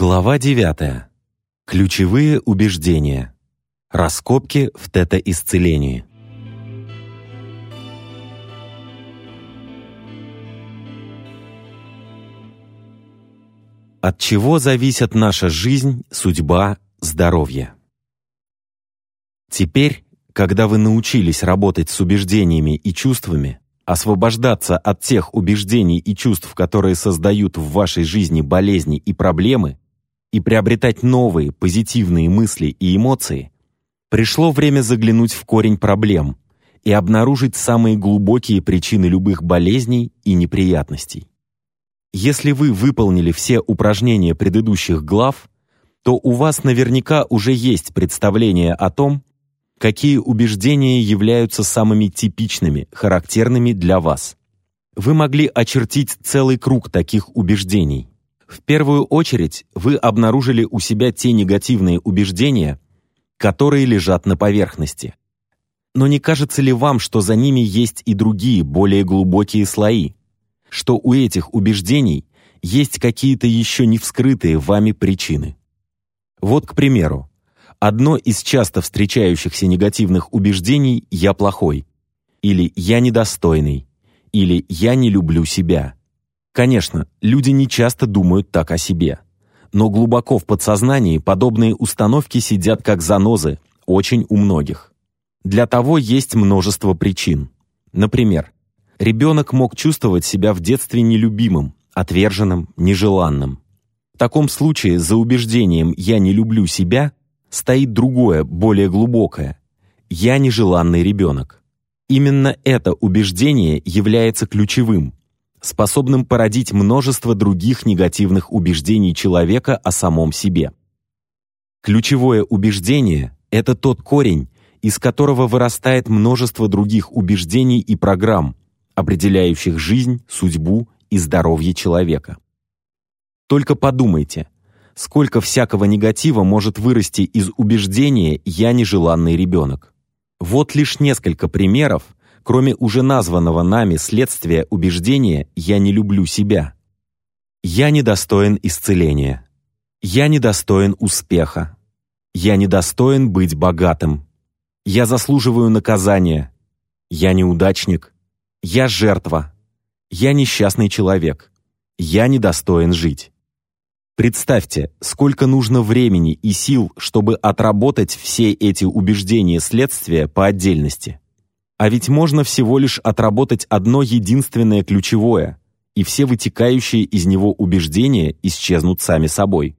Глава 9. Ключевые убеждения. Раскопки в тета-исцелении. От чего зависит наша жизнь, судьба, здоровье? Теперь, когда вы научились работать с убеждениями и чувствами, освобождаться от тех убеждений и чувств, которые создают в вашей жизни болезни и проблемы, и приобретать новые позитивные мысли и эмоции, пришло время заглянуть в корень проблем и обнаружить самые глубокие причины любых болезней и неприятностей. Если вы выполнили все упражнения предыдущих глав, то у вас наверняка уже есть представление о том, какие убеждения являются самыми типичными, характерными для вас. Вы могли очертить целый круг таких убеждений. В первую очередь вы обнаружили у себя те негативные убеждения, которые лежат на поверхности. Но не кажется ли вам, что за ними есть и другие, более глубокие слои? Что у этих убеждений есть какие-то еще не вскрытые вами причины? Вот, к примеру, Одно из часто встречающихся негативных убеждений «я плохой» или «я недостойный» или «я не люблю себя». Конечно, люди не часто думают так о себе. Но глубоко в подсознании подобные установки сидят как занозы, очень у многих. Для того есть множество причин. Например, ребенок мог чувствовать себя в детстве нелюбимым, отверженным, нежеланным. В таком случае за убеждением «я не люблю себя» стоит другое, более глубокое. «Я нежеланный ребенок». Именно это убеждение является ключевым, способным породить множество других негативных убеждений человека о самом себе. Ключевое убеждение — это тот корень, из которого вырастает множество других убеждений и программ, определяющих жизнь, судьбу и здоровье человека. Только подумайте — сколько всякого негатива может вырасти из убеждения «я нежеланный ребенок». Вот лишь несколько примеров, кроме уже названного нами следствия убеждения «я не люблю себя». «Я недостоин исцеления». «Я недостоин успеха». «Я недостоин быть богатым». «Я заслуживаю наказания». «Я неудачник». «Я жертва». «Я несчастный человек». «Я недостоин жить». Представьте, сколько нужно времени и сил, чтобы отработать все эти убеждения следствия по отдельности. А ведь можно всего лишь отработать одно единственное ключевое, и все вытекающие из него убеждения исчезнут сами собой.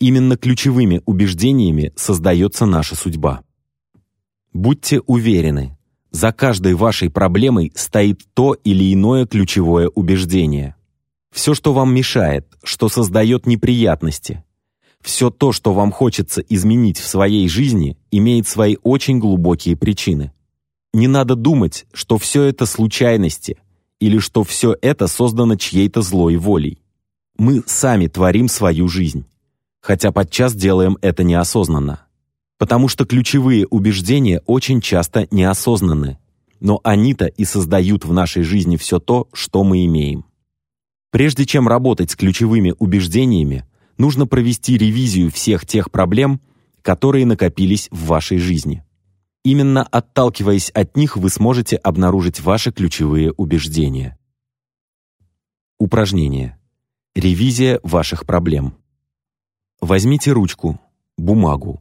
Именно ключевыми убеждениями создается наша судьба. Будьте уверены, за каждой вашей проблемой стоит то или иное ключевое убеждение – все, что вам мешает, что создает неприятности. Все то, что вам хочется изменить в своей жизни, имеет свои очень глубокие причины. Не надо думать, что все это случайности или что все это создано чьей-то злой волей. Мы сами творим свою жизнь, хотя подчас делаем это неосознанно. Потому что ключевые убеждения очень часто неосознанны, но они-то и создают в нашей жизни все то, что мы имеем. Прежде чем работать с ключевыми убеждениями, нужно провести ревизию всех тех проблем, которые накопились в вашей жизни. Именно отталкиваясь от них, вы сможете обнаружить ваши ключевые убеждения. Упражнение. Ревизия ваших проблем. Возьмите ручку, бумагу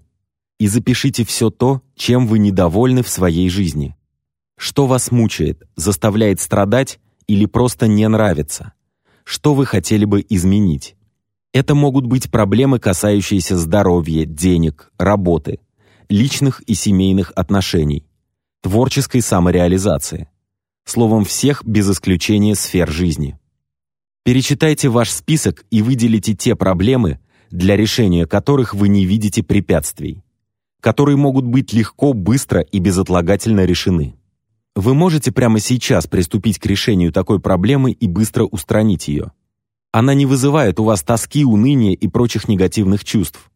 и запишите все то, чем вы недовольны в своей жизни. Что вас мучает, заставляет страдать или просто не нравится – что вы хотели бы изменить. Это могут быть проблемы, касающиеся здоровья, денег, работы, личных и семейных отношений, творческой самореализации. Словом, всех без исключения сфер жизни. Перечитайте ваш список и выделите те проблемы, для решения которых вы не видите препятствий, которые могут быть легко, быстро и безотлагательно решены. Вы можете прямо сейчас приступить к решению такой проблемы и быстро устранить ее. Она не вызывает у вас тоски, уныния и прочих негативных чувств.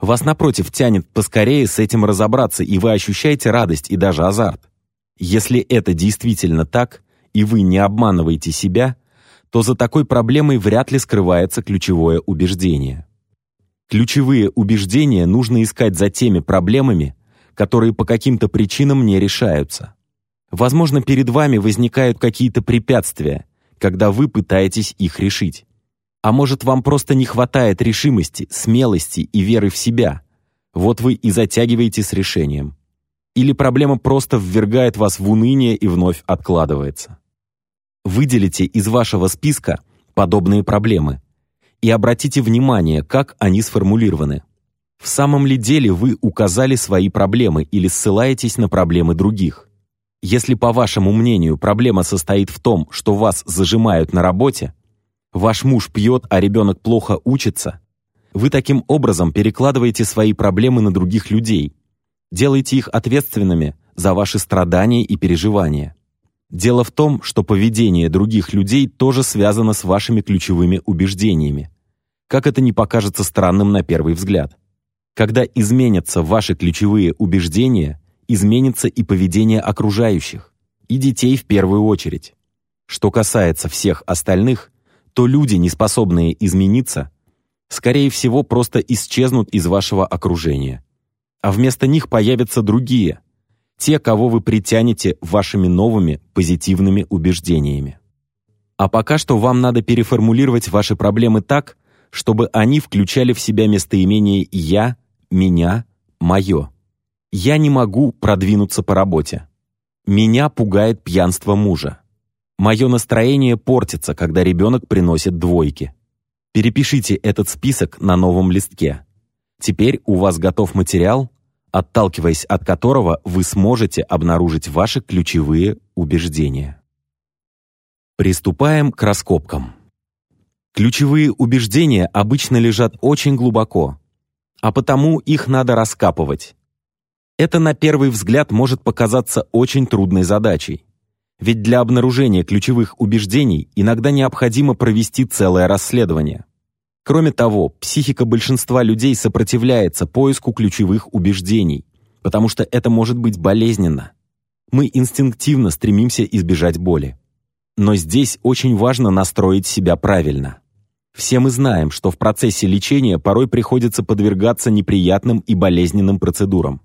Вас, напротив, тянет поскорее с этим разобраться, и вы ощущаете радость и даже азарт. Если это действительно так, и вы не обманываете себя, то за такой проблемой вряд ли скрывается ключевое убеждение. Ключевые убеждения нужно искать за теми проблемами, которые по каким-то причинам не решаются. Возможно, перед вами возникают какие-то препятствия, когда вы пытаетесь их решить. А может, вам просто не хватает решимости, смелости и веры в себя. Вот вы и затягиваете с решением. Или проблема просто ввергает вас в уныние и вновь откладывается. Выделите из вашего списка подобные проблемы и обратите внимание, как они сформулированы. В самом ли деле вы указали свои проблемы или ссылаетесь на проблемы других? Если, по вашему мнению, проблема состоит в том, что вас зажимают на работе, ваш муж пьет, а ребенок плохо учится, вы таким образом перекладываете свои проблемы на других людей, делаете их ответственными за ваши страдания и переживания. Дело в том, что поведение других людей тоже связано с вашими ключевыми убеждениями. Как это не покажется странным на первый взгляд. Когда изменятся ваши ключевые убеждения, изменится и поведение окружающих, и детей в первую очередь. Что касается всех остальных, то люди, не способные измениться, скорее всего, просто исчезнут из вашего окружения. А вместо них появятся другие – те, кого вы притянете вашими новыми позитивными убеждениями. А пока что вам надо переформулировать ваши проблемы так, чтобы они включали в себя местоимение «я», «меня», «моё». «Я не могу продвинуться по работе». «Меня пугает пьянство мужа». «Мое настроение портится, когда ребенок приносит двойки». Перепишите этот список на новом листке. Теперь у вас готов материал, отталкиваясь от которого вы сможете обнаружить ваши ключевые убеждения. Приступаем к раскопкам. Ключевые убеждения обычно лежат очень глубоко, а потому их надо раскапывать. Это на первый взгляд может показаться очень трудной задачей. Ведь для обнаружения ключевых убеждений иногда необходимо провести целое расследование. Кроме того, психика большинства людей сопротивляется поиску ключевых убеждений, потому что это может быть болезненно. Мы инстинктивно стремимся избежать боли. Но здесь очень важно настроить себя правильно. Все мы знаем, что в процессе лечения порой приходится подвергаться неприятным и болезненным процедурам.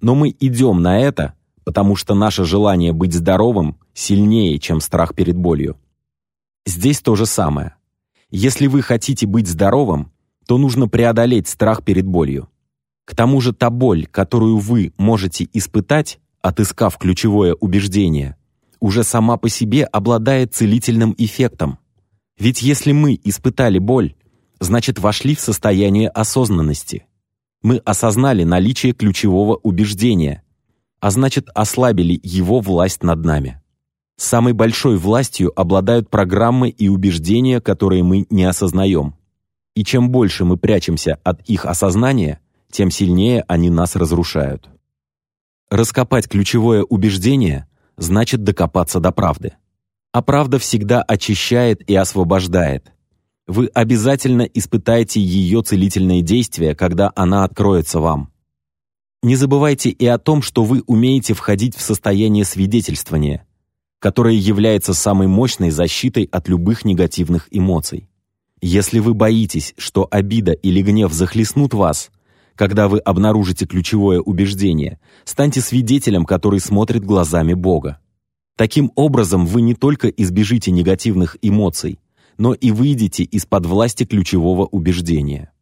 Но мы идем на это, потому что наше желание быть здоровым сильнее, чем страх перед болью. Здесь то же самое. Если вы хотите быть здоровым, то нужно преодолеть страх перед болью. К тому же та боль, которую вы можете испытать, отыскав ключевое убеждение, уже сама по себе обладает целительным эффектом. Ведь если мы испытали боль, значит вошли в состояние осознанности. Мы осознали наличие ключевого убеждения, а значит ослабили его власть над нами. Самой большой властью обладают программы и убеждения, которые мы не осознаем. И чем больше мы прячемся от их осознания, тем сильнее они нас разрушают. Раскопать ключевое убеждение значит докопаться до правды. А правда всегда очищает и освобождает. Вы обязательно испытаете ее целительные действия, когда она откроется вам. Не забывайте и о том, что вы умеете входить в состояние свидетельствования, которая является самой мощной защитой от любых негативных эмоций. Если вы боитесь, что обида или гнев захлестнут вас, когда вы обнаружите ключевое убеждение, станьте свидетелем, который смотрит глазами Бога. Таким образом, вы не только избежите негативных эмоций, но и выйдете из-под власти ключевого убеждения.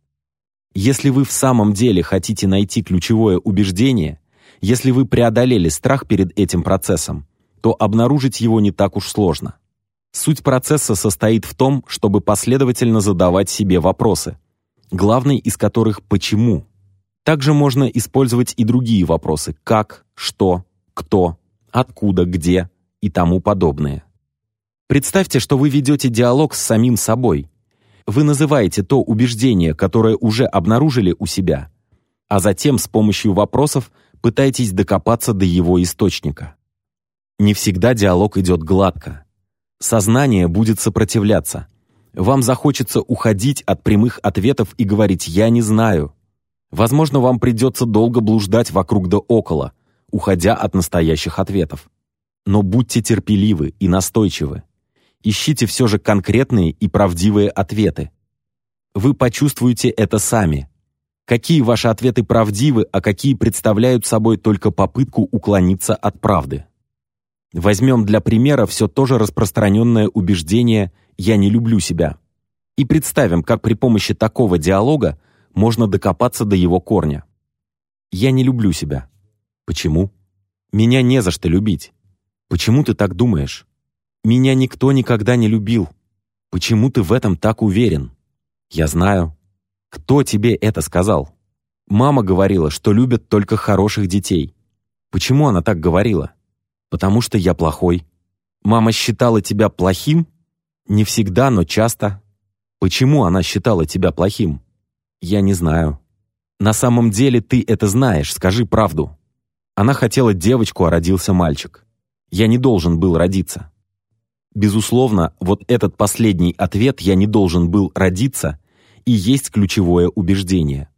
Если вы в самом деле хотите найти ключевое убеждение, если вы преодолели страх перед этим процессом, то обнаружить его не так уж сложно. Суть процесса состоит в том, чтобы последовательно задавать себе вопросы, главный из которых «почему?». Также можно использовать и другие вопросы «как?», «что?», «кто?», «откуда?», «где?» и тому подобное. Представьте, что вы ведете диалог с самим собой. Вы называете то убеждение, которое уже обнаружили у себя, а затем с помощью вопросов пытаетесь докопаться до его источника. Не всегда диалог идет гладко. Сознание будет сопротивляться. Вам захочется уходить от прямых ответов и говорить «я не знаю». Возможно, вам придется долго блуждать вокруг да около, уходя от настоящих ответов. Но будьте терпеливы и настойчивы. ищите все же конкретные и правдивые ответы. Вы почувствуете это сами. Какие ваши ответы правдивы, а какие представляют собой только попытку уклониться от правды. Возьмем для примера все то же распространенное убеждение «я не люблю себя». И представим, как при помощи такого диалога можно докопаться до его корня. «Я не люблю себя». Почему? Меня не за что любить. Почему ты так думаешь? Меня никто никогда не любил. Почему ты в этом так уверен? Я знаю. Кто тебе это сказал? Мама говорила, что любят только хороших детей. Почему она так говорила? Потому что я плохой. Мама считала тебя плохим? Не всегда, но часто. Почему она считала тебя плохим? Я не знаю. На самом деле ты это знаешь, скажи правду. Она хотела девочку, а родился мальчик. Я не должен был родиться. Безусловно, вот этот последний ответ «я не должен был родиться» и есть ключевое убеждение.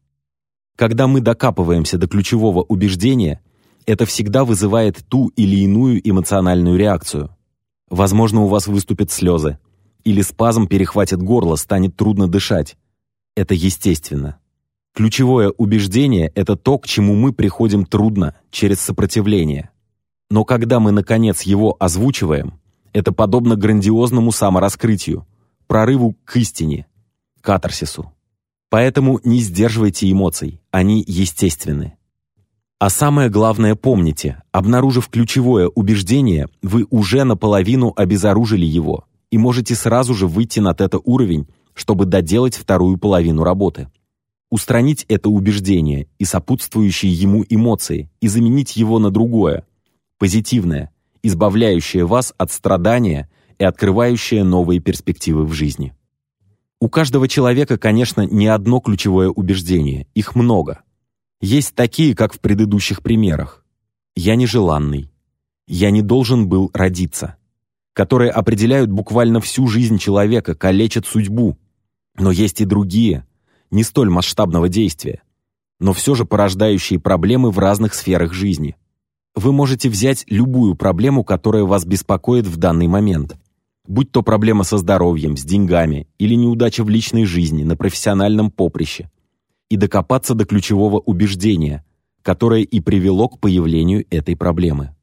Когда мы докапываемся до ключевого убеждения, это всегда вызывает ту или иную эмоциональную реакцию. Возможно, у вас выступят слезы, или спазм перехватит горло, станет трудно дышать. Это естественно. Ключевое убеждение – это то, к чему мы приходим трудно, через сопротивление. Но когда мы, наконец, его озвучиваем, это подобно грандиозному самораскрытию, прорыву к истине, катарсису. Поэтому не сдерживайте эмоций, они естественны. А самое главное помните, обнаружив ключевое убеждение, вы уже наполовину обезоружили его и можете сразу же выйти на тета-уровень, чтобы доделать вторую половину работы. Устранить это убеждение и сопутствующие ему эмоции и заменить его на другое, позитивное, избавляющее вас от страдания и открывающее новые перспективы в жизни. У каждого человека, конечно, не одно ключевое убеждение, их много. Есть такие, как в предыдущих примерах. «Я нежеланный», «Я не должен был родиться», которые определяют буквально всю жизнь человека, калечат судьбу. Но есть и другие, не столь масштабного действия, но все же порождающие проблемы в разных сферах жизни. Вы можете взять любую проблему, которая вас беспокоит в данный момент – будь то проблема со здоровьем, с деньгами или неудача в личной жизни, на профессиональном поприще, и докопаться до ключевого убеждения, которое и привело к появлению этой проблемы.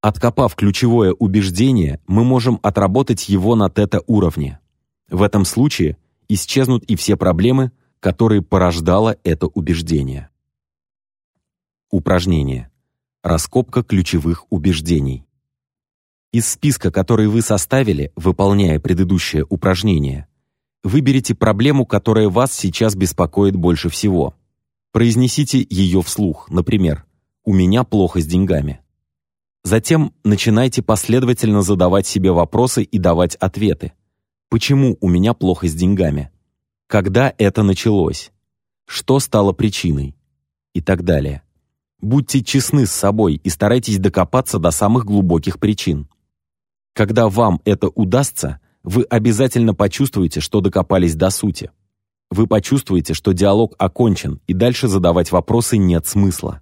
Откопав ключевое убеждение, мы можем отработать его на тета-уровне. В этом случае исчезнут и все проблемы, которые порождало это убеждение. Упражнение. Раскопка ключевых убеждений. Из списка, который вы составили, выполняя предыдущее упражнение, выберите проблему, которая вас сейчас беспокоит больше всего. Произнесите ее вслух, например, «У меня плохо с деньгами». Затем начинайте последовательно задавать себе вопросы и давать ответы. Почему у меня плохо с деньгами? Когда это началось? Что стало причиной? И так далее. Будьте честны с собой и старайтесь докопаться до самых глубоких причин. Когда вам это удастся, вы обязательно почувствуете, что докопались до сути. Вы почувствуете, что диалог окончен, и дальше задавать вопросы нет смысла.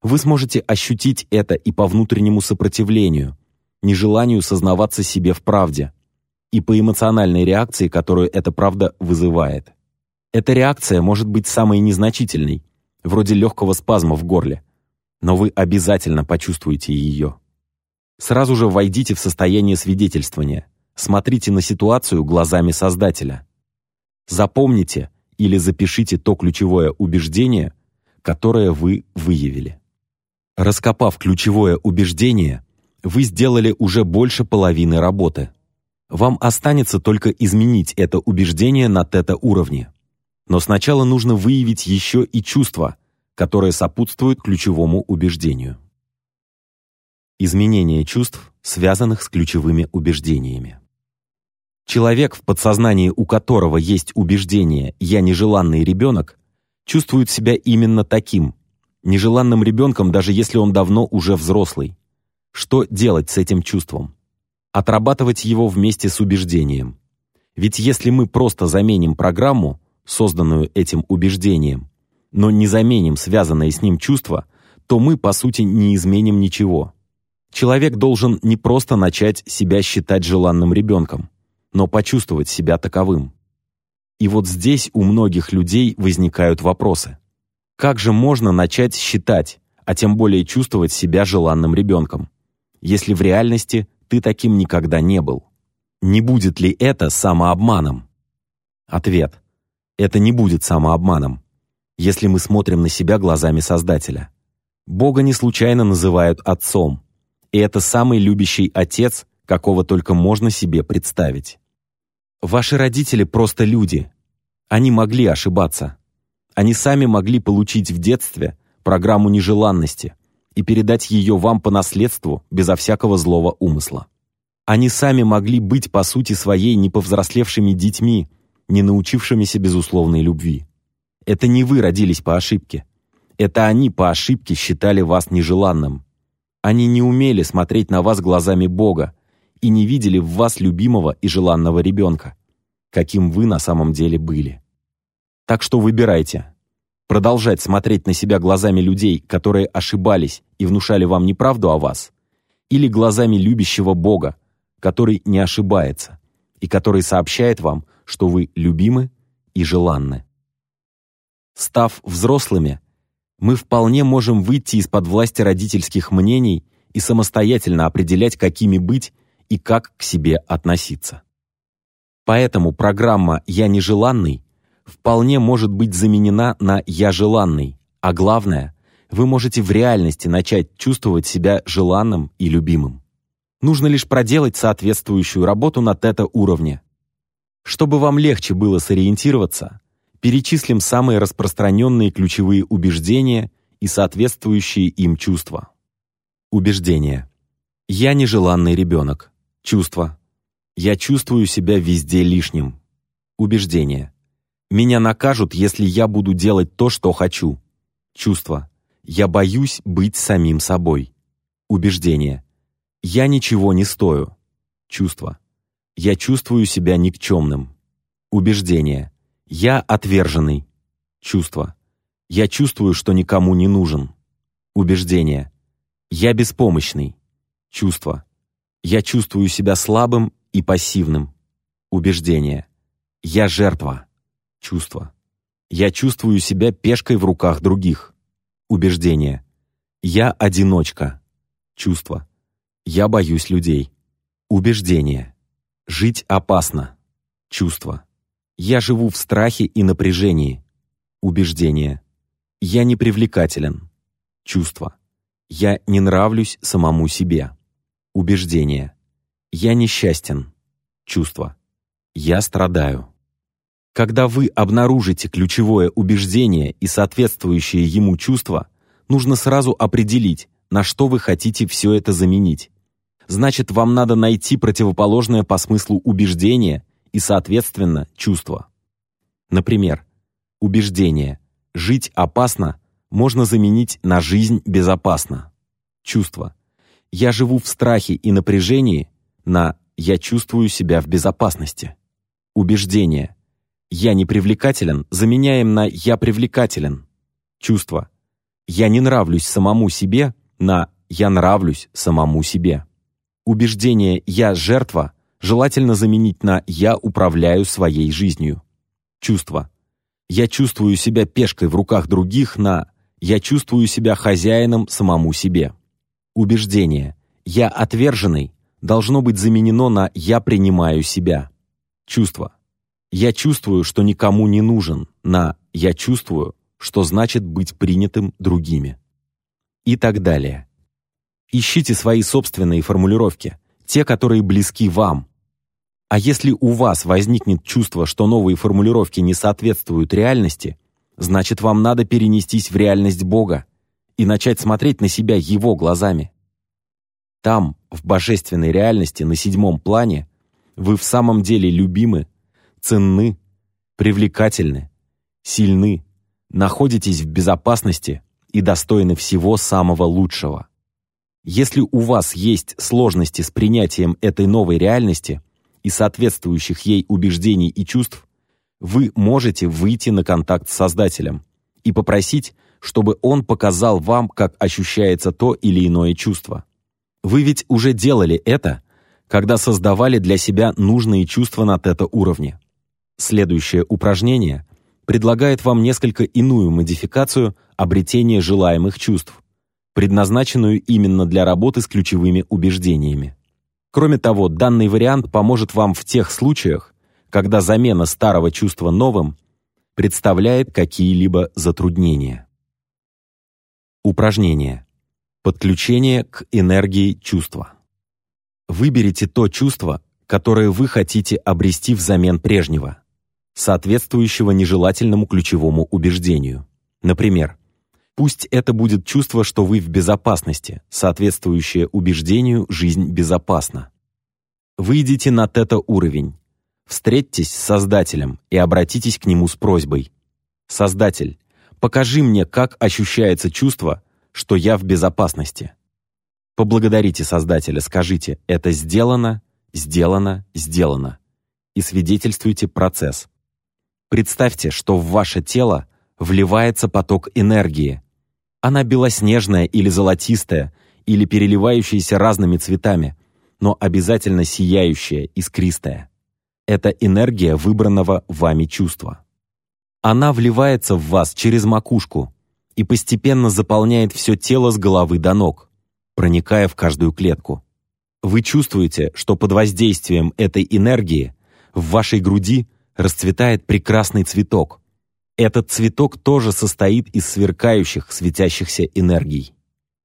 Вы сможете ощутить это и по внутреннему сопротивлению, нежеланию сознаваться себе в правде, и по эмоциональной реакции, которую эта правда вызывает. Эта реакция может быть самой незначительной, вроде легкого спазма в горле, но вы обязательно почувствуете ее. Сразу же войдите в состояние свидетельствования. Смотрите на ситуацию глазами Создателя. Запомните или запишите то ключевое убеждение, которое вы выявили. Раскопав ключевое убеждение, вы сделали уже больше половины работы. Вам останется только изменить это убеждение на тета-уровне. Но сначала нужно выявить еще и чувства, которые сопутствуют ключевому убеждению. Изменение чувств, связанных с ключевыми убеждениями. Человек, в подсознании у которого есть убеждение «я нежеланный ребенок», чувствует себя именно таким, нежеланным ребенком, даже если он давно уже взрослый. Что делать с этим чувством? Отрабатывать его вместе с убеждением. Ведь если мы просто заменим программу, созданную этим убеждением, но не заменим связанное с ним чувство, то мы, по сути, не изменим ничего. Человек должен не просто начать себя считать желанным ребенком, но почувствовать себя таковым. И вот здесь у многих людей возникают вопросы. Как же можно начать считать, а тем более чувствовать себя желанным ребенком, если в реальности ты таким никогда не был? Не будет ли это самообманом? Ответ. Это не будет самообманом, если мы смотрим на себя глазами Создателя. Бога не случайно называют Отцом, и это самый любящий Отец, какого только можно себе представить. Ваши родители просто люди. Они могли ошибаться. Они сами могли получить в детстве программу нежеланности и передать ее вам по наследству безо всякого злого умысла. Они сами могли быть по сути своей неповзрослевшими детьми, не научившимися безусловной любви. Это не вы родились по ошибке. Это они по ошибке считали вас нежеланным. Они не умели смотреть на вас глазами Бога и не видели в вас любимого и желанного ребенка, каким вы на самом деле были. Так что выбирайте. Продолжать смотреть на себя глазами людей, которые ошибались и внушали вам неправду о вас, или глазами любящего Бога, который не ошибается и который сообщает вам, что вы любимы и желанны. Став взрослыми, мы вполне можем выйти из-под власти родительских мнений и самостоятельно определять, какими быть и как к себе относиться. Поэтому программа «Я нежеланный» вполне может быть заменена на «Я желанный», а главное, вы можете в реальности начать чувствовать себя желанным и любимым. Нужно лишь проделать соответствующую работу на тета-уровне. Чтобы вам легче было сориентироваться, перечислим самые распространенные ключевые убеждения и соответствующие им чувства. Убеждение. Я нежеланный ребенок. Чувство. Я чувствую себя везде лишним. Убеждение. Меня накажут, если я буду делать то, что хочу. Чувство. Я боюсь быть самим собой. Убеждение. Я ничего не стою. Чувство. Я чувствую себя никчемным. Убеждение. Я отверженный. Чувство. Я чувствую, что никому не нужен. Убеждение. Я беспомощный. Чувство. Я чувствую себя слабым и пассивным. Убеждение. Я жертва. Чувство. Я чувствую себя пешкой в руках других. Убеждение. Я одиночка. Чувство. Я боюсь людей. Убеждение. Жить опасно. Чувство. Я живу в страхе и напряжении. Убеждение. Я непривлекателен. Чувство. Я не нравлюсь самому себе. Убеждение. Я несчастен. Чувство. Я страдаю. Когда вы обнаружите ключевое убеждение и соответствующее ему чувство, нужно сразу определить, на что вы хотите все это заменить значит, вам надо найти противоположное по смыслу убеждение и, соответственно, чувство. Например, убеждение «жить опасно» можно заменить на «жизнь безопасна». Чувство «я живу в страхе и напряжении» на «я чувствую себя в безопасности». Убеждение «я непривлекателен» заменяем на «я привлекателен». Чувство «я не нравлюсь самому себе» на «я нравлюсь самому себе». Убеждение «я жертва» желательно заменить на «я управляю своей жизнью». Чувство. «Я чувствую себя пешкой в руках других» на «я чувствую себя хозяином самому себе». Убеждение «я отверженный» должно быть заменено на «я принимаю себя». Чувство. «Я чувствую, что никому не нужен» на «я чувствую, что значит быть принятым другими». И так далее. Ищите свои собственные формулировки, те, которые близки вам. А если у вас возникнет чувство, что новые формулировки не соответствуют реальности, значит вам надо перенестись в реальность Бога и начать смотреть на себя Его глазами. Там, в божественной реальности на седьмом плане, вы в самом деле любимы, ценны, привлекательны, сильны, находитесь в безопасности и достойны всего самого лучшего. Если у вас есть сложности с принятием этой новой реальности и соответствующих ей убеждений и чувств, вы можете выйти на контакт с Создателем и попросить, чтобы Он показал вам, как ощущается то или иное чувство. Вы ведь уже делали это, когда создавали для себя нужные чувства на тета-уровне. Следующее упражнение предлагает вам несколько иную модификацию обретения желаемых чувств, предназначенную именно для работы с ключевыми убеждениями. Кроме того, данный вариант поможет вам в тех случаях, когда замена старого чувства новым представляет какие-либо затруднения. Упражнение. Подключение к энергии чувства. Выберите то чувство, которое вы хотите обрести взамен прежнего, соответствующего нежелательному ключевому убеждению. Например, пусть это будет чувство, что вы в безопасности, соответствующее убеждению «жизнь безопасна». Выйдите на тета-уровень, встретьтесь с Создателем и обратитесь к Нему с просьбой. «Создатель, покажи мне, как ощущается чувство, что я в безопасности». Поблагодарите Создателя, скажите «это сделано, сделано, сделано» и свидетельствуйте процесс. Представьте, что в ваше тело вливается поток энергии. Она белоснежная или золотистая, или переливающаяся разными цветами, но обязательно сияющая, искристая. Это энергия выбранного вами чувства. Она вливается в вас через макушку и постепенно заполняет все тело с головы до ног проникая в каждую клетку. Вы чувствуете, что под воздействием этой энергии в вашей груди расцветает прекрасный цветок. Этот цветок тоже состоит из сверкающих, светящихся энергий.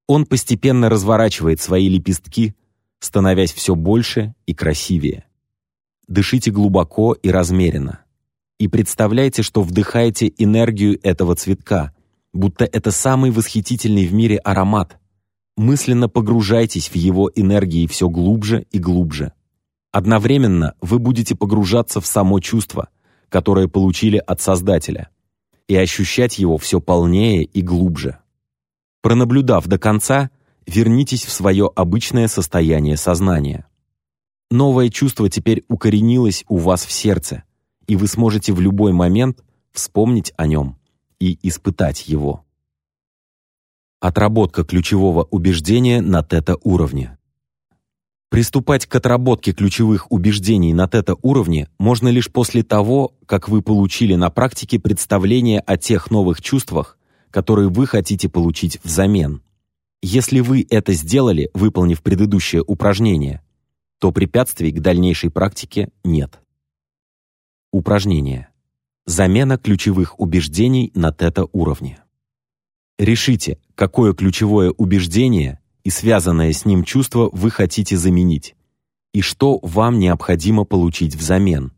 Он постепенно разворачивает свои лепестки, становясь все больше и красивее. Дышите глубоко и размеренно. И представляйте, что вдыхаете энергию этого цветка, будто это самый восхитительный в мире аромат, мысленно погружайтесь в его энергии все глубже и глубже. Одновременно вы будете погружаться в само чувство, которое получили от Создателя, и ощущать его все полнее и глубже. Пронаблюдав до конца, вернитесь в свое обычное состояние сознания. Новое чувство теперь укоренилось у вас в сердце, и вы сможете в любой момент вспомнить о нем и испытать его. Отработка ключевого убеждения на тета-уровне. Приступать к отработке ключевых убеждений на тета-уровне можно лишь после того, как вы получили на практике представление о тех новых чувствах, которые вы хотите получить взамен. Если вы это сделали, выполнив предыдущее упражнение, то препятствий к дальнейшей практике нет. Упражнение. Замена ключевых убеждений на тета-уровне. Решите, какое ключевое убеждение и связанное с ним чувство вы хотите заменить, и что вам необходимо получить взамен.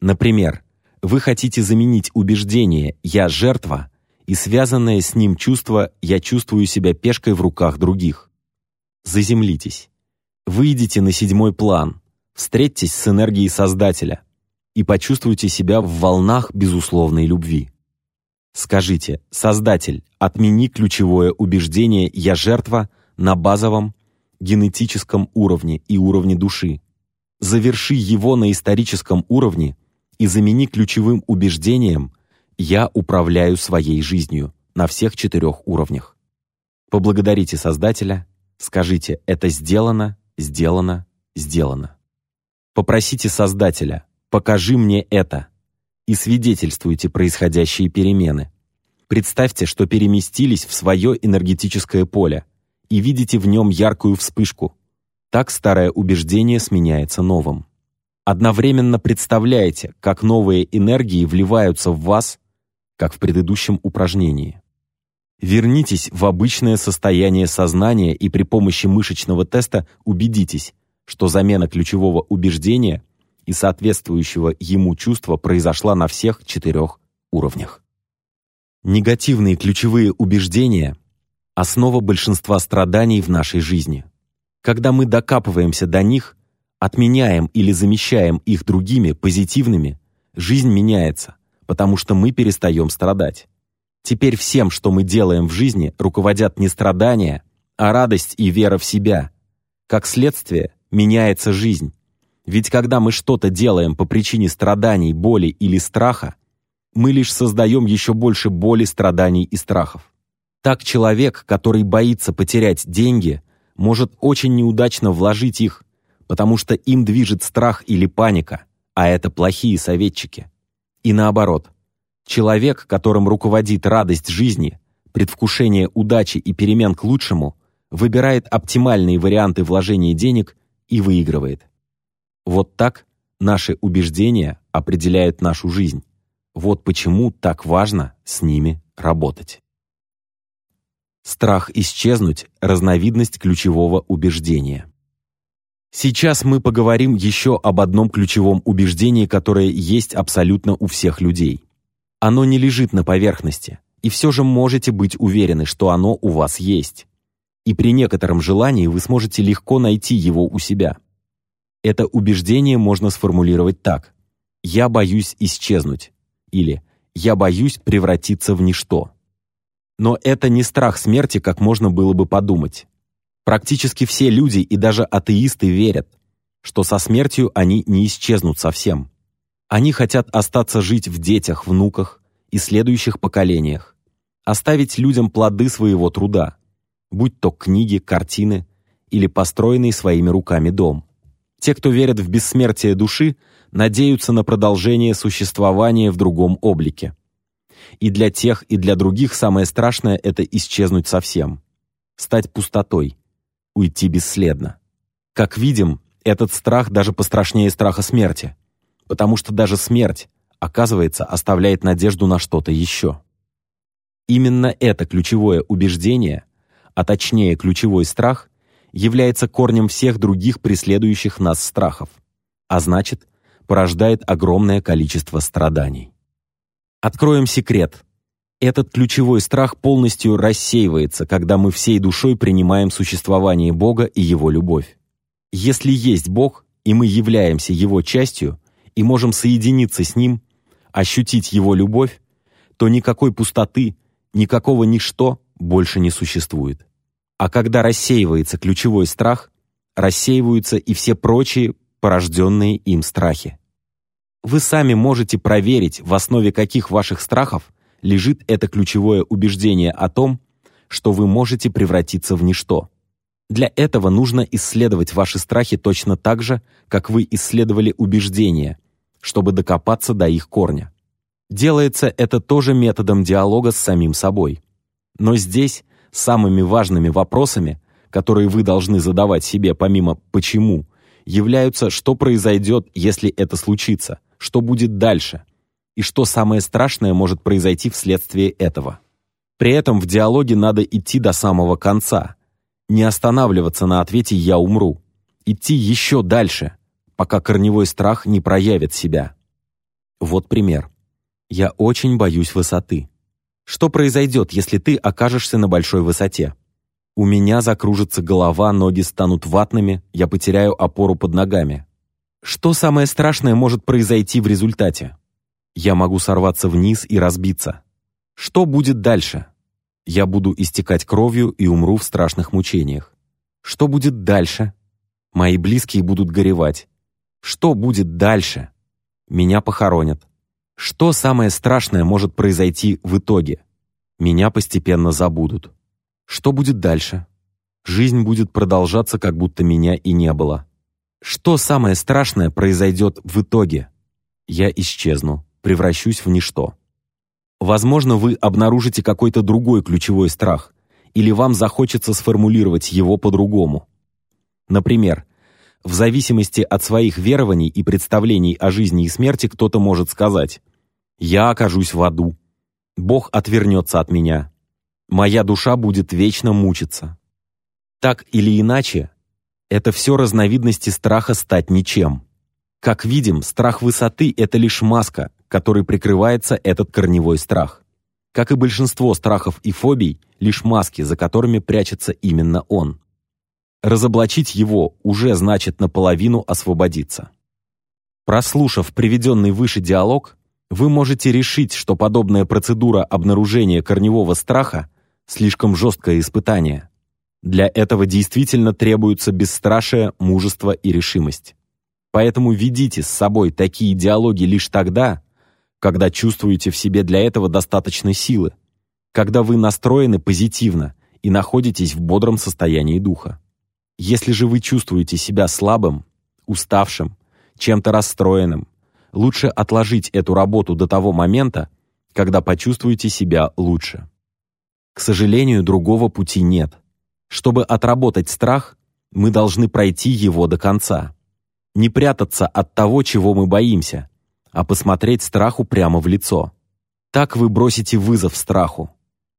Например, вы хотите заменить убеждение «я жертва» и связанное с ним чувство «я чувствую себя пешкой в руках других». Заземлитесь. Выйдите на седьмой план, встретьтесь с энергией Создателя и почувствуйте себя в волнах безусловной любви. Скажите, Создатель, отмени ключевое убеждение «я жертва» на базовом генетическом уровне и уровне души. Заверши его на историческом уровне и замени ключевым убеждением «я управляю своей жизнью» на всех четырех уровнях. Поблагодарите Создателя, скажите «это сделано, сделано, сделано». Попросите Создателя «покажи мне это», и свидетельствуйте происходящие перемены. Представьте, что переместились в свое энергетическое поле и видите в нем яркую вспышку. Так старое убеждение сменяется новым. Одновременно представляете, как новые энергии вливаются в вас, как в предыдущем упражнении. Вернитесь в обычное состояние сознания и при помощи мышечного теста убедитесь, что замена ключевого убеждения и соответствующего ему чувства произошла на всех четырех уровнях. Негативные ключевые убеждения – основа большинства страданий в нашей жизни. Когда мы докапываемся до них, отменяем или замещаем их другими, позитивными, жизнь меняется, потому что мы перестаем страдать. Теперь всем, что мы делаем в жизни, руководят не страдания, а радость и вера в себя. Как следствие, меняется жизнь. Ведь когда мы что-то делаем по причине страданий, боли или страха, мы лишь создаем еще больше боли, страданий и страхов. Так человек, который боится потерять деньги, может очень неудачно вложить их, потому что им движет страх или паника, а это плохие советчики. И наоборот, человек, которым руководит радость жизни, предвкушение удачи и перемен к лучшему, выбирает оптимальные варианты вложения денег и выигрывает. Вот так наши убеждения определяют нашу жизнь. Вот почему так важно с ними работать. Страх исчезнуть – разновидность ключевого убеждения. Сейчас мы поговорим еще об одном ключевом убеждении, которое есть абсолютно у всех людей. Оно не лежит на поверхности, и все же можете быть уверены, что оно у вас есть. И при некотором желании вы сможете легко найти его у себя. Это убеждение можно сформулировать так. «Я боюсь исчезнуть» или «Я боюсь превратиться в ничто». Но это не страх смерти, как можно было бы подумать. Практически все люди и даже атеисты верят, что со смертью они не исчезнут совсем. Они хотят остаться жить в детях, внуках и следующих поколениях, оставить людям плоды своего труда, будь то книги, картины или построенный своими руками дом. Те, кто верят в бессмертие души, надеются на продолжение существования в другом облике. И для тех, и для других самое страшное — это исчезнуть совсем. Стать пустотой. Уйти бесследно. Как видим, этот страх даже пострашнее страха смерти. Потому что даже смерть, оказывается, оставляет надежду на что-то еще. Именно это ключевое убеждение, а точнее ключевой страх, является корнем всех других преследующих нас страхов, а значит, порождает огромное количество страданий. Откроем секрет. Этот ключевой страх полностью рассеивается, когда мы всей душой принимаем существование Бога и Его любовь. Если есть Бог, и мы являемся Его частью, и можем соединиться с Ним, ощутить Его любовь, то никакой пустоты, никакого ничто больше не существует. А когда рассеивается ключевой страх, рассеиваются и все прочие порожденные им страхи. Вы сами можете проверить, в основе каких ваших страхов лежит это ключевое убеждение о том, что вы можете превратиться в ничто. Для этого нужно исследовать ваши страхи точно так же, как вы исследовали убеждения, чтобы докопаться до их корня. Делается это тоже методом диалога с самим собой. Но здесь самыми важными вопросами, которые вы должны задавать себе помимо «почему», являются «что произойдет, если это случится», что будет дальше и что самое страшное может произойти вследствие этого. При этом в диалоге надо идти до самого конца, не останавливаться на ответе «я умру», идти еще дальше, пока корневой страх не проявит себя. Вот пример. «Я очень боюсь высоты». Что произойдет, если ты окажешься на большой высоте? У меня закружится голова, ноги станут ватными, я потеряю опору под ногами. Что самое страшное может произойти в результате? Я могу сорваться вниз и разбиться. Что будет дальше? Я буду истекать кровью и умру в страшных мучениях. Что будет дальше? Мои близкие будут горевать. Что будет дальше? Меня похоронят. Что самое страшное может произойти в итоге? Меня постепенно забудут. Что будет дальше? Жизнь будет продолжаться, как будто меня и не было. Что самое страшное произойдет в итоге? Я исчезну, превращусь в ничто. Возможно, вы обнаружите какой-то другой ключевой страх, или вам захочется сформулировать его по-другому. Например, в зависимости от своих верований и представлений о жизни и смерти кто-то может сказать «Я окажусь в аду», «Бог отвернется от меня», «Моя душа будет вечно мучиться». Так или иначе, это все разновидности страха стать ничем. Как видим, страх высоты — это лишь маска, которой прикрывается этот корневой страх. Как и большинство страхов и фобий, лишь маски, за которыми прячется именно он. Разоблачить его уже значит наполовину освободиться. Прослушав приведенный выше диалог, вы можете решить, что подобная процедура обнаружения корневого страха – слишком жесткое испытание. Для этого действительно требуются бесстрашие, мужество и решимость. Поэтому ведите с собой такие диалоги лишь тогда, когда чувствуете в себе для этого достаточно силы, когда вы настроены позитивно и находитесь в бодром состоянии духа. Если же вы чувствуете себя слабым, уставшим, чем-то расстроенным, лучше отложить эту работу до того момента, когда почувствуете себя лучше. К сожалению, другого пути нет. Чтобы отработать страх, мы должны пройти его до конца. Не прятаться от того, чего мы боимся, а посмотреть страху прямо в лицо. Так вы бросите вызов страху.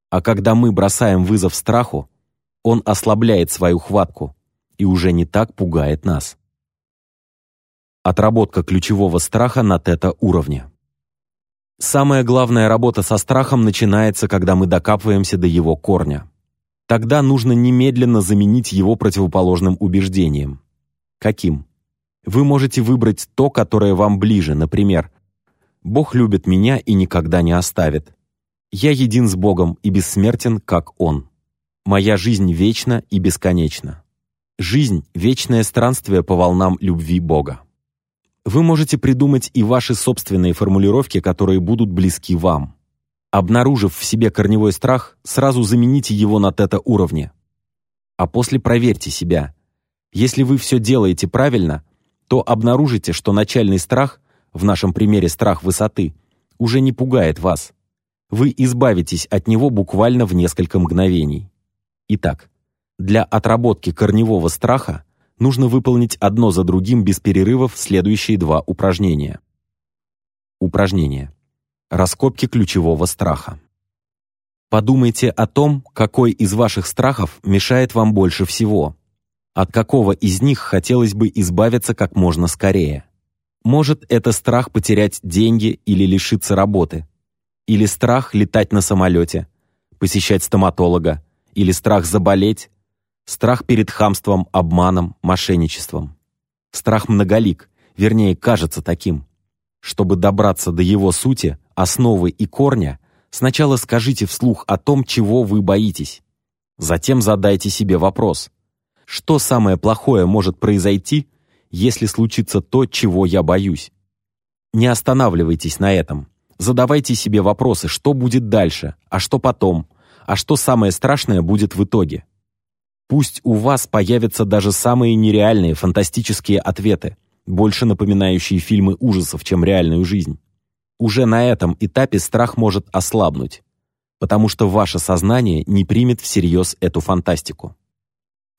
А когда мы бросаем вызов страху, он ослабляет свою хватку и уже не так пугает нас. Отработка ключевого страха на тета-уровне. Самая главная работа со страхом начинается, когда мы докапываемся до его корня. Тогда нужно немедленно заменить его противоположным убеждением. Каким? Вы можете выбрать то, которое вам ближе, например, «Бог любит меня и никогда не оставит». «Я един с Богом и бессмертен, как Он». «Моя жизнь вечна и бесконечна». Жизнь — вечное странствие по волнам любви Бога. Вы можете придумать и ваши собственные формулировки, которые будут близки вам. Обнаружив в себе корневой страх, сразу замените его на тета-уровне. А после проверьте себя. Если вы все делаете правильно, то обнаружите, что начальный страх, в нашем примере страх высоты, уже не пугает вас. Вы избавитесь от него буквально в несколько мгновений. Итак, для отработки корневого страха нужно выполнить одно за другим без перерывов следующие два упражнения. Упражнение. Раскопки ключевого страха. Подумайте о том, какой из ваших страхов мешает вам больше всего. От какого из них хотелось бы избавиться как можно скорее. Может, это страх потерять деньги или лишиться работы. Или страх летать на самолете, посещать стоматолога, или страх заболеть, Страх перед хамством, обманом, мошенничеством. Страх многолик, вернее, кажется таким. Чтобы добраться до его сути, основы и корня, сначала скажите вслух о том, чего вы боитесь. Затем задайте себе вопрос. Что самое плохое может произойти, если случится то, чего я боюсь? Не останавливайтесь на этом. Задавайте себе вопросы, что будет дальше, а что потом, а что самое страшное будет в итоге. Пусть у вас появятся даже самые нереальные фантастические ответы, больше напоминающие фильмы ужасов, чем реальную жизнь. Уже на этом этапе страх может ослабнуть, потому что ваше сознание не примет всерьез эту фантастику.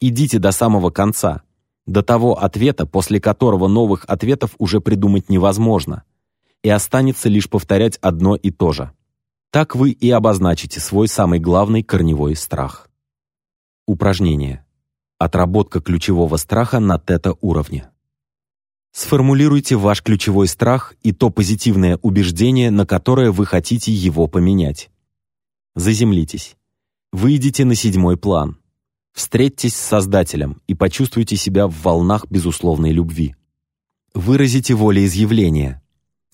Идите до самого конца, до того ответа, после которого новых ответов уже придумать невозможно, и останется лишь повторять одно и то же. Так вы и обозначите свой самый главный корневой страх. Упражнение. Отработка ключевого страха на тета-уровне. Сформулируйте ваш ключевой страх и то позитивное убеждение, на которое вы хотите его поменять. Заземлитесь. Выйдите на седьмой план. Встретьтесь с Создателем и почувствуйте себя в волнах безусловной любви. Выразите волеизъявление.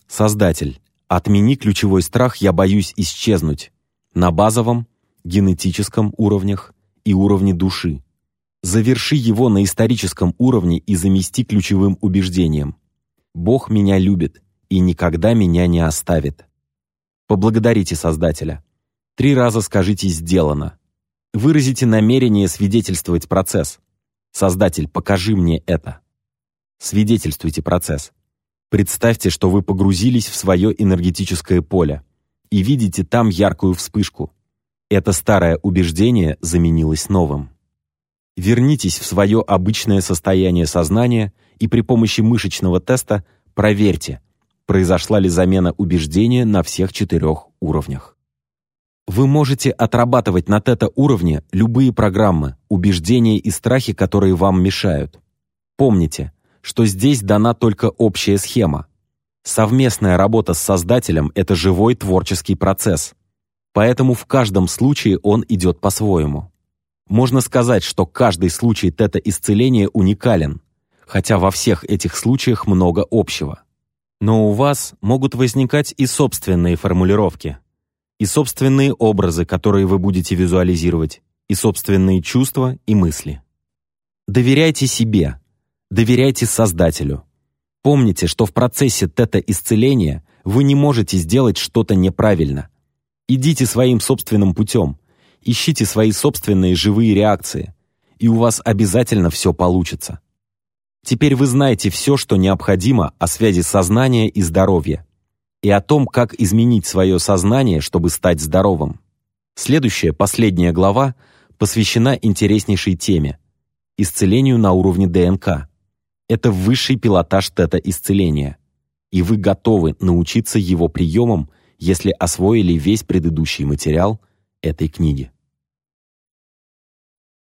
Создатель, отмени ключевой страх «я боюсь исчезнуть» на базовом, генетическом уровнях, и уровне души. Заверши его на историческом уровне и замести ключевым убеждением. «Бог меня любит и никогда меня не оставит». Поблагодарите Создателя. Три раза скажите «сделано». Выразите намерение свидетельствовать процесс. «Создатель, покажи мне это». Свидетельствуйте процесс. Представьте, что вы погрузились в свое энергетическое поле и видите там яркую вспышку. Это старое убеждение заменилось новым. Вернитесь в свое обычное состояние сознания и при помощи мышечного теста проверьте, произошла ли замена убеждения на всех четырех уровнях. Вы можете отрабатывать на тета-уровне любые программы, убеждения и страхи, которые вам мешают. Помните, что здесь дана только общая схема. Совместная работа с Создателем – это живой творческий процесс – Поэтому в каждом случае он идет по-своему. Можно сказать, что каждый случай тета-исцеления уникален, хотя во всех этих случаях много общего. Но у вас могут возникать и собственные формулировки, и собственные образы, которые вы будете визуализировать, и собственные чувства и мысли. Доверяйте себе, доверяйте Создателю. Помните, что в процессе тета-исцеления вы не можете сделать что-то неправильно – Идите своим собственным путем. Ищите свои собственные живые реакции. и у вас обязательно все получится. Теперь вы знаете все, что необходимо о связи сознания и здоровья, и о том, как изменить свое сознание, чтобы стать здоровым. Следующая, последняя глава посвящена интереснейшей теме – исцелению на уровне ДНК. Это высший пилотаж тета-исцеления, и вы готовы научиться его приемам, если освоили весь предыдущий материал этой книги.